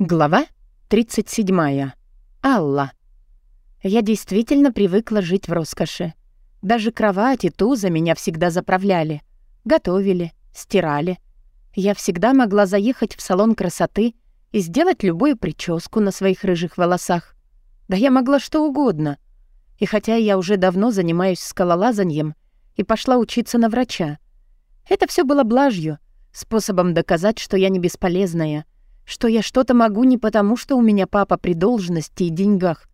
Глава 37. Алла. Я действительно привыкла жить в роскоши. Даже кровать и туза меня всегда заправляли. Готовили, стирали. Я всегда могла заехать в салон красоты и сделать любую прическу на своих рыжих волосах. Да я могла что угодно. И хотя я уже давно занимаюсь скалолазанием и пошла учиться на врача, это все было блажью, способом доказать, что я не бесполезная — что я что-то могу не потому, что у меня папа при должности и деньгах,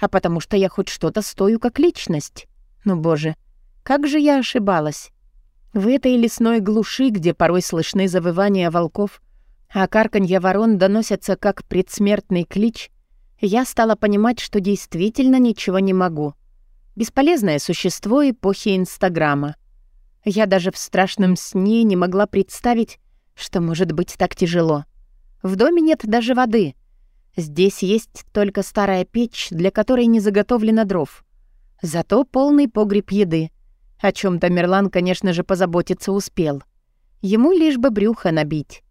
а потому что я хоть что-то стою как личность. Ну, боже, как же я ошибалась. В этой лесной глуши, где порой слышны завывания волков, а карканья ворон доносятся как предсмертный клич, я стала понимать, что действительно ничего не могу. Бесполезное существо эпохи Инстаграма. Я даже в страшном сне не могла представить, что может быть так тяжело. В доме нет даже воды. Здесь есть только старая печь, для которой не заготовлено дров. Зато полный погреб еды. О чем Тамерлан, конечно же, позаботиться успел. Ему лишь бы брюхо набить.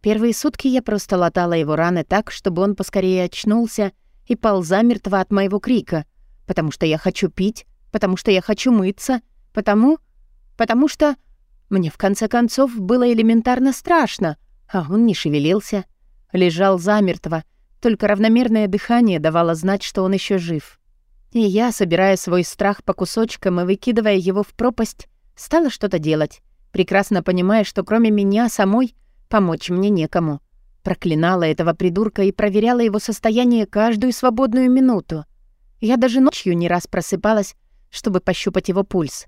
Первые сутки я просто латала его раны так, чтобы он поскорее очнулся и пал замертво от моего крика, потому что я хочу пить, потому что я хочу мыться, потому... потому что... Мне в конце концов было элементарно страшно, а он не шевелился. Лежал замертво, только равномерное дыхание давало знать, что он еще жив. И я, собирая свой страх по кусочкам и выкидывая его в пропасть, стала что-то делать, прекрасно понимая, что кроме меня самой помочь мне некому. Проклинала этого придурка и проверяла его состояние каждую свободную минуту. Я даже ночью не раз просыпалась, чтобы пощупать его пульс.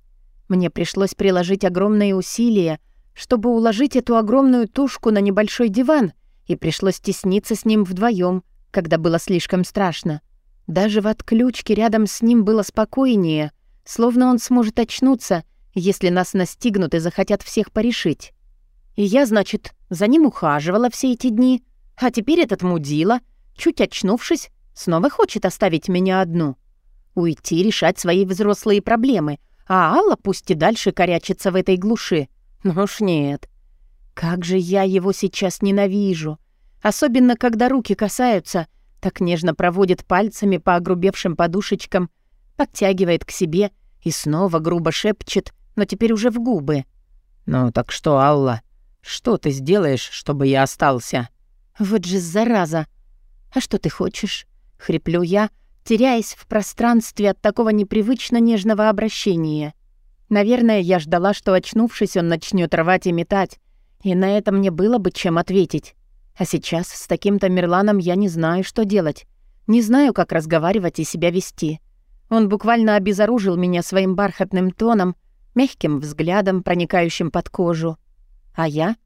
Мне пришлось приложить огромные усилия, чтобы уложить эту огромную тушку на небольшой диван и пришлось тесниться с ним вдвоем, когда было слишком страшно. Даже в отключке рядом с ним было спокойнее, словно он сможет очнуться, если нас настигнут и захотят всех порешить. И я, значит, за ним ухаживала все эти дни, а теперь этот мудила, чуть очнувшись, снова хочет оставить меня одну. Уйти решать свои взрослые проблемы, а Алла пусть и дальше корячится в этой глуши. Ну уж нет. Как же я его сейчас ненавижу. Особенно, когда руки касаются, так нежно проводит пальцами по огрубевшим подушечкам, подтягивает к себе и снова грубо шепчет, но теперь уже в губы. «Ну так что, Алла, что ты сделаешь, чтобы я остался?» «Вот же зараза! А что ты хочешь?» — хриплю я, теряясь в пространстве от такого непривычно нежного обращения. Наверное, я ждала, что, очнувшись, он начнет рвать и метать, и на это мне было бы чем ответить. А сейчас с таким-то Мерланом я не знаю, что делать. Не знаю, как разговаривать и себя вести. Он буквально обезоружил меня своим бархатным тоном, мягким взглядом, проникающим под кожу. А я?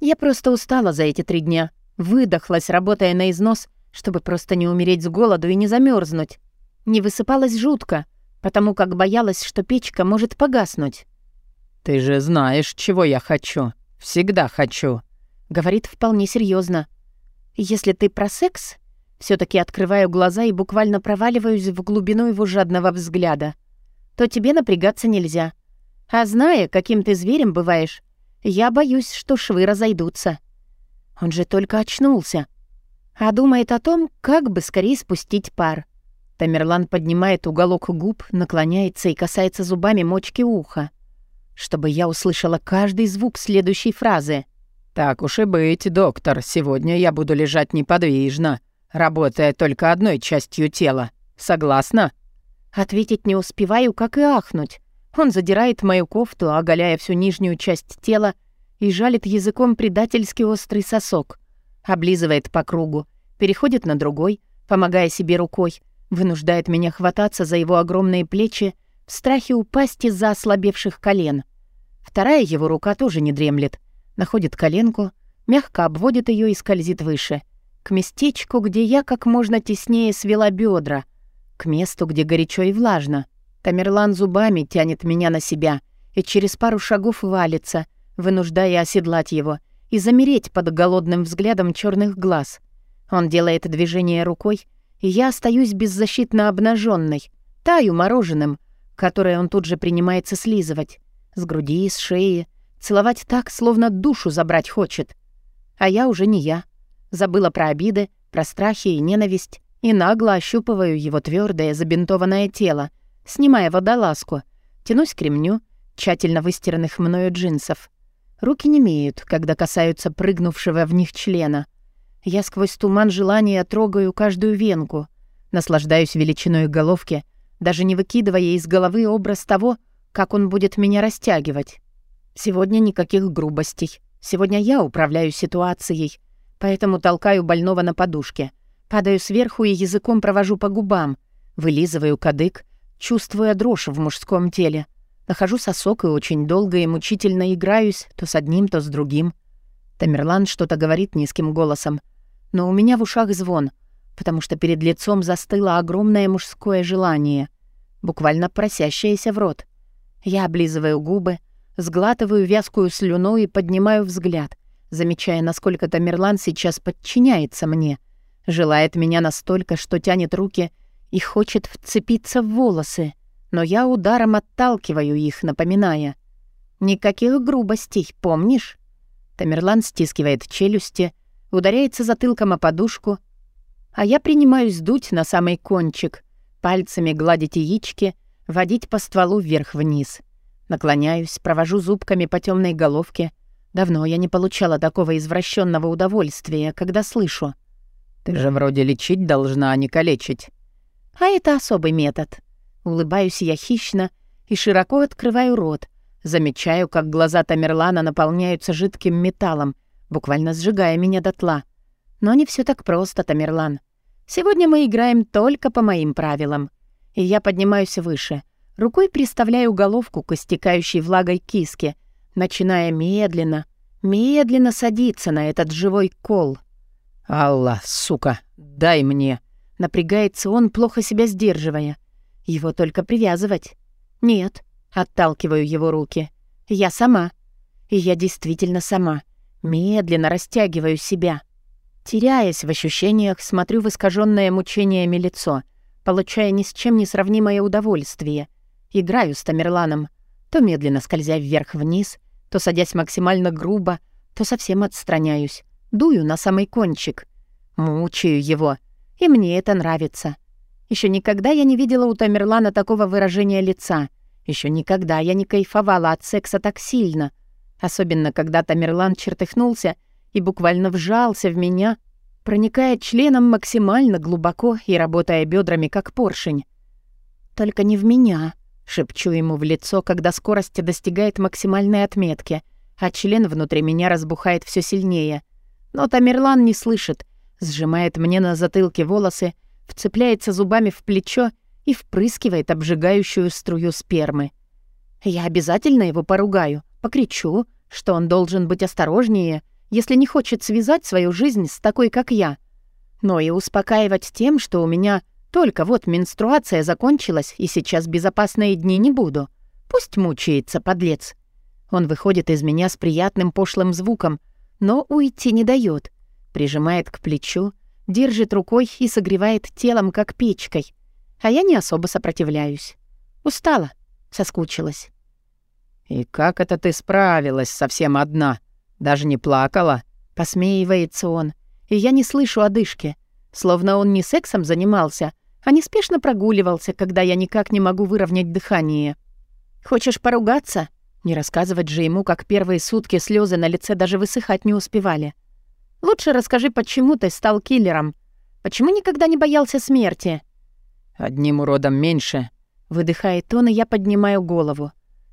Я просто устала за эти три дня. Выдохлась, работая на износ, чтобы просто не умереть с голоду и не замерзнуть. Не высыпалась жутко, потому как боялась, что печка может погаснуть. «Ты же знаешь, чего я хочу», «Всегда хочу», — говорит вполне серьезно. «Если ты про секс...» все таки открываю глаза и буквально проваливаюсь в глубину его жадного взгляда. «То тебе напрягаться нельзя. А зная, каким ты зверем бываешь, я боюсь, что швы разойдутся. Он же только очнулся. А думает о том, как бы скорее спустить пар». Тамерлан поднимает уголок губ, наклоняется и касается зубами мочки уха чтобы я услышала каждый звук следующей фразы. «Так уж и быть, доктор, сегодня я буду лежать неподвижно, работая только одной частью тела. Согласна?» Ответить не успеваю, как и ахнуть. Он задирает мою кофту, оголяя всю нижнюю часть тела, и жалит языком предательски острый сосок. Облизывает по кругу, переходит на другой, помогая себе рукой, вынуждает меня хвататься за его огромные плечи в страхе упасть из-за ослабевших колен. Вторая его рука тоже не дремлет. Находит коленку, мягко обводит ее и скользит выше. К местечку, где я как можно теснее свела бедра. К месту, где горячо и влажно. Тамерлан зубами тянет меня на себя и через пару шагов валится, вынуждая оседлать его и замереть под голодным взглядом черных глаз. Он делает движение рукой, и я остаюсь беззащитно обнаженной, таю мороженым, которое он тут же принимается слизывать. С груди, с шеи. Целовать так, словно душу забрать хочет. А я уже не я. Забыла про обиды, про страхи и ненависть и нагло ощупываю его твердое забинтованное тело, снимая водолазку, тянусь к ремню, тщательно выстиранных мною джинсов. Руки не имеют, когда касаются прыгнувшего в них члена. Я сквозь туман желания трогаю каждую венку, наслаждаюсь величиной головки, даже не выкидывая из головы образ того, как он будет меня растягивать. Сегодня никаких грубостей. Сегодня я управляю ситуацией, поэтому толкаю больного на подушке, падаю сверху и языком провожу по губам, вылизываю кадык, чувствуя дрожь в мужском теле. Нахожу сосок и очень долго и мучительно играюсь то с одним, то с другим. Тамерлан что-то говорит низким голосом, но у меня в ушах звон, потому что перед лицом застыло огромное мужское желание, буквально просящееся в рот. Я облизываю губы, сглатываю вязкую слюну и поднимаю взгляд, замечая, насколько Тамерлан сейчас подчиняется мне, желает меня настолько, что тянет руки и хочет вцепиться в волосы но я ударом отталкиваю их, напоминая. «Никаких грубостей, помнишь?» Тамерлан стискивает челюсти, ударяется затылком о подушку, а я принимаюсь дуть на самый кончик, пальцами гладить яички, водить по стволу вверх-вниз. Наклоняюсь, провожу зубками по темной головке. Давно я не получала такого извращенного удовольствия, когда слышу. «Ты же вроде лечить должна, а не калечить». «А это особый метод. Улыбаюсь я хищно и широко открываю рот. Замечаю, как глаза Тамерлана наполняются жидким металлом, буквально сжигая меня дотла. Но не все так просто, Тамерлан. Сегодня мы играем только по моим правилам. И я поднимаюсь выше. Рукой приставляю головку к истекающей влагой киске, начиная медленно, медленно садиться на этот живой кол. «Алла, сука, дай мне!» Напрягается он, плохо себя сдерживая. Его только привязывать. Нет, отталкиваю его руки. Я сама. И я действительно сама. Медленно растягиваю себя. Теряясь в ощущениях, смотрю в искаженное мучениями лицо, получая ни с чем не сравнимое удовольствие. Играю с Тамерланом, то медленно скользя вверх-вниз, то садясь максимально грубо, то совсем отстраняюсь, дую на самый кончик. Мучаю его, и мне это нравится. Еще никогда я не видела у Тамерлана такого выражения лица. Еще никогда я не кайфовала от секса так сильно. Особенно, когда Тамерлан чертыхнулся и буквально вжался в меня, проникая членом максимально глубоко и работая бедрами как поршень. «Только не в меня», — шепчу ему в лицо, когда скорость достигает максимальной отметки, а член внутри меня разбухает все сильнее. Но Тамерлан не слышит, сжимает мне на затылке волосы вцепляется зубами в плечо и впрыскивает обжигающую струю спермы. Я обязательно его поругаю, покричу, что он должен быть осторожнее, если не хочет связать свою жизнь с такой, как я. Но и успокаивать тем, что у меня только вот менструация закончилась, и сейчас безопасные дни не буду. Пусть мучается, подлец. Он выходит из меня с приятным пошлым звуком, но уйти не дает, прижимает к плечу, держит рукой и согревает телом, как печкой. А я не особо сопротивляюсь. Устала, соскучилась. «И как это ты справилась совсем одна? Даже не плакала?» Посмеивается он, и я не слышу одышки. Словно он не сексом занимался, а неспешно прогуливался, когда я никак не могу выровнять дыхание. «Хочешь поругаться?» Не рассказывать же ему, как первые сутки слезы на лице даже высыхать не успевали. Лучше расскажи, почему ты стал киллером. Почему никогда не боялся смерти?» «Одним уродом меньше», — выдыхает он, и я поднимаю голову.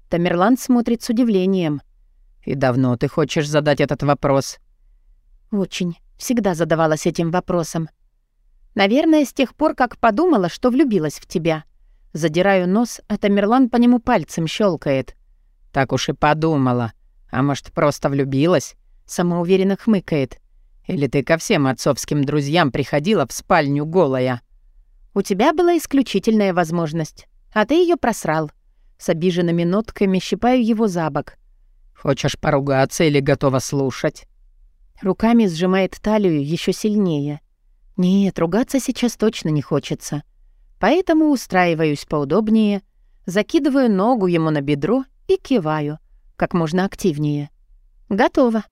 Тамерлан смотрит с удивлением. «И давно ты хочешь задать этот вопрос?» «Очень. Всегда задавалась этим вопросом. Наверное, с тех пор, как подумала, что влюбилась в тебя. Задираю нос, а Тамерлан по нему пальцем щелкает. «Так уж и подумала. А может, просто влюбилась?» Самоуверенно хмыкает. Или ты ко всем отцовским друзьям приходила в спальню голая?» «У тебя была исключительная возможность, а ты ее просрал». С обиженными нотками щипаю его за бок. «Хочешь поругаться или готова слушать?» Руками сжимает талию еще сильнее. «Нет, ругаться сейчас точно не хочется. Поэтому устраиваюсь поудобнее, закидываю ногу ему на бедро и киваю, как можно активнее. Готово.